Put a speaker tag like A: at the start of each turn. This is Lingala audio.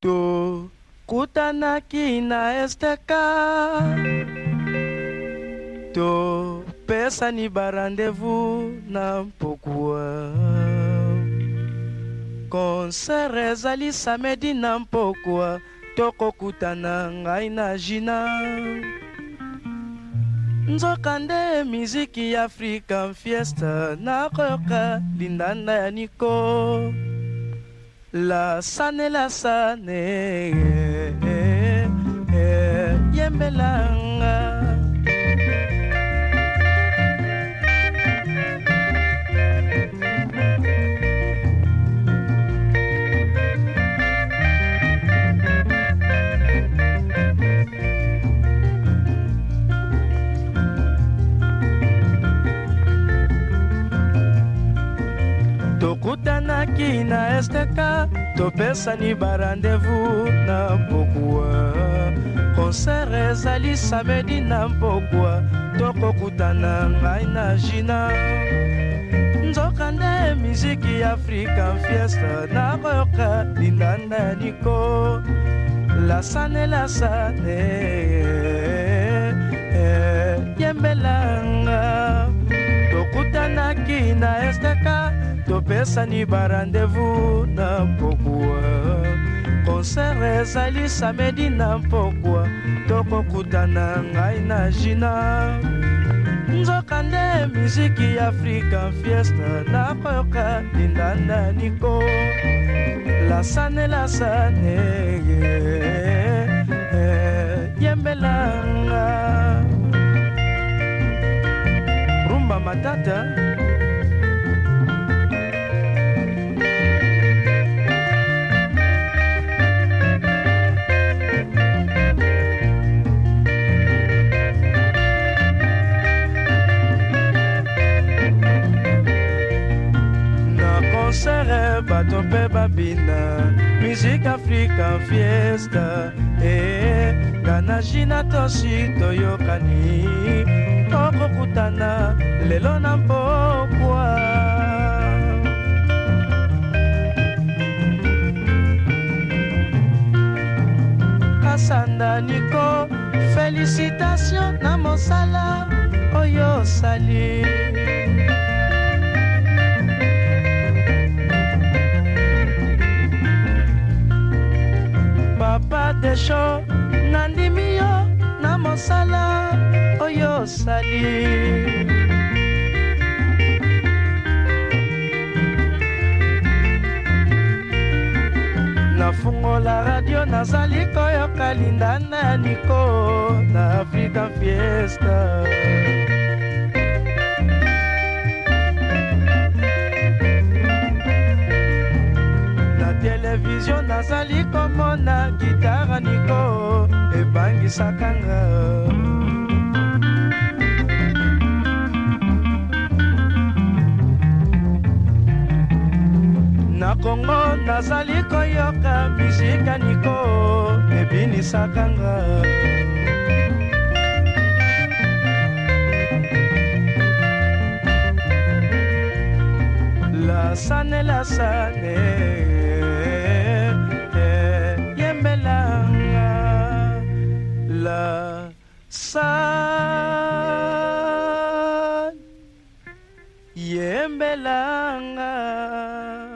A: tokutanaki na esteka topesani barandevu na mpokua konsere ezali samedi na mpokua tokokutana ngai na jina nzoka nde miziki ya african fiesta nakoyoka lindanda ya niko La sane la sane, yembelanga. Yeah, yeah, yeah, ezalaki na esteka topesani barandevu na mpokwa konser ezali samedi na mpokwa tokokutana ngai na jina nzoka nde miziki ya african fiesta nakoyoka lindanda ya niko lasane lasane eh, eh, yembelanga bopesani barandevu na mpokwa konsere ezali samedi na mpokwa tokokutana ngai na jina nzoka nde miziki ya afrika fiesta nakoyoka lindanda niko lasane lasane yembelanga rumba matata bato mpe babina miziki afrika fiesta e eh, kanaji na tosi toyokani tokokutana lelo na mpokwa kasanda niko felicitation na mosala oyo osali eza desho nandimi yo na mosala oyo osali nafungola radio nazali koyoka lindanda ya niko na african fiesta opesaka nga na kongo nazali koyoka bisika niko ebinisaka nga lasane lasane yembelanga